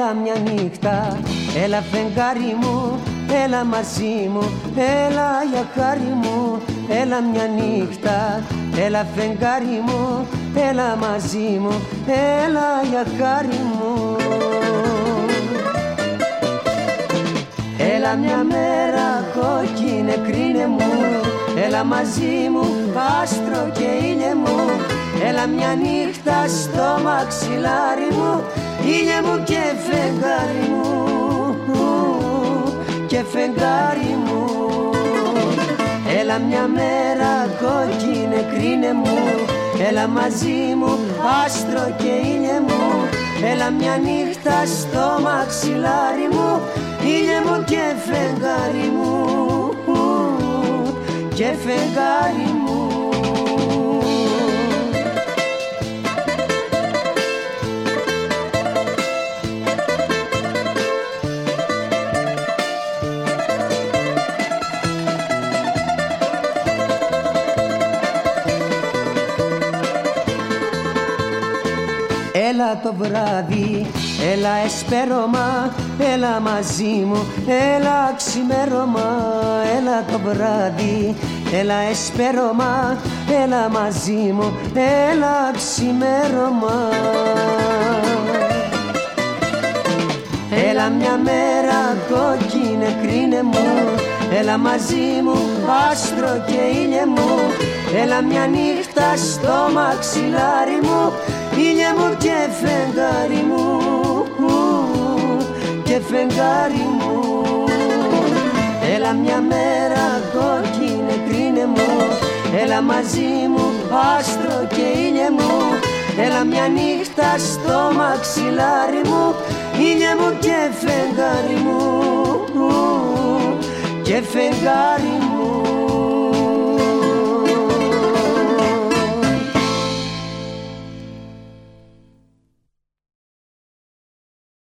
Έλα μια νύχτα, έλα φεγγάρι μου Έλα μαζί μου, έλα για χάρη μου. Έλα μια νύχτα, έλα φεγγάρι μου Έλα μαζί μου, έλα για χάρη μου. Έλα μια μέρα κόκκινε κρίνε μου Έλα μαζί μου άστρο και ήλιε μου. Έλα μια νύχτα στο μαξιλάρι μου Ήλιε μου και φεγγάρι μου. Έλα μια μέρα κόκκινε κρίνε μου. Έλα μαζί μου άστρο και ήλιε μου. Έλα μια νύχτα στο μαξιλάρι μου. Ήλιε μου και φεγγάρι μου. Και φεγγάρι μου Έλα το βράδυ, έλα εσπέρωμα, έλα μαζί μου, έλα ξημέρωμα, έλα το βράδυ, έλα εσπέρωμα, έλα μαζί μου, έλα ξημέρωμα. Έλα μια μέρα κόκκινε κρίνε μου. Έλα μαζί μου άστρο και ήλιε μου. Έλα μια νύχτα στο μαξιλάρι μου Ήλιε μου και φεγγάρι μου Και φεγγάρι μου Έλα μια μέρα κόκκινε κρίνε μου Έλα μαζί μου άστρο και ήλιε μου Έλα μια νύχτα στο μαξιλάρι μου Ήλιε μου και φεγγάρι μου Και φεγγάρι μου